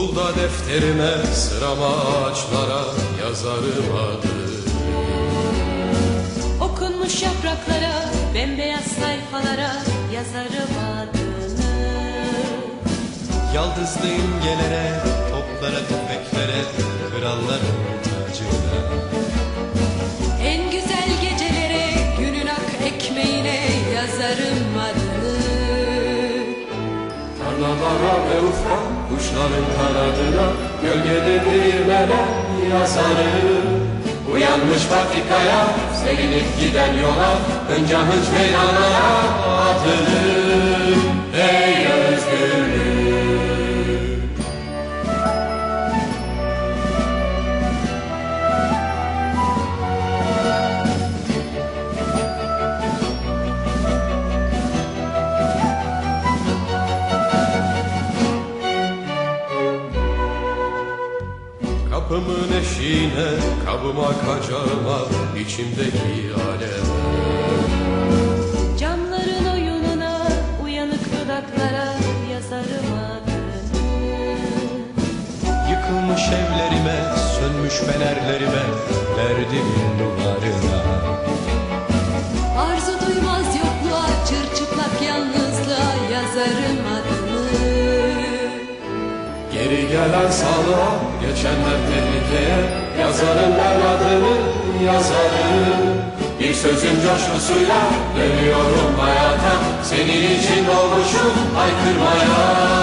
Okulda defterime sırama ağaçlara yazarım adını Okunmuş yapraklara, bembeyaz sayfalara yazarım adını. Yaldızlı imgelere, toplara, tüfeklere, kralların tacına. En güzel gecelere, günün ak ekmeğine yazarım adını. Tarlalara ve ufka kuşların kanadına Gölgede değirmene yazarım Uyanmış patikaya sevinip giden yola Hınca hınç meydanlara atılır. Ey özgürlük Kapımın eşiğine, kabıma kacağıma, içimdeki aleme Camların oyununa, uyanık dudaklara yazarım adını. Yıkılmış evlerime, sönmüş fenerlerime, derdimin duvarına. Arzu duymaz yokluğa, çırçıplak yalnızlığa yazarım adını. Geri gelen sağlığa, geçenler tehlikeye. Yazarım ben adını, yazarım Bir sözün coşkusuyla dönüyorum hayata. Senin için doğmuşum haykırmaya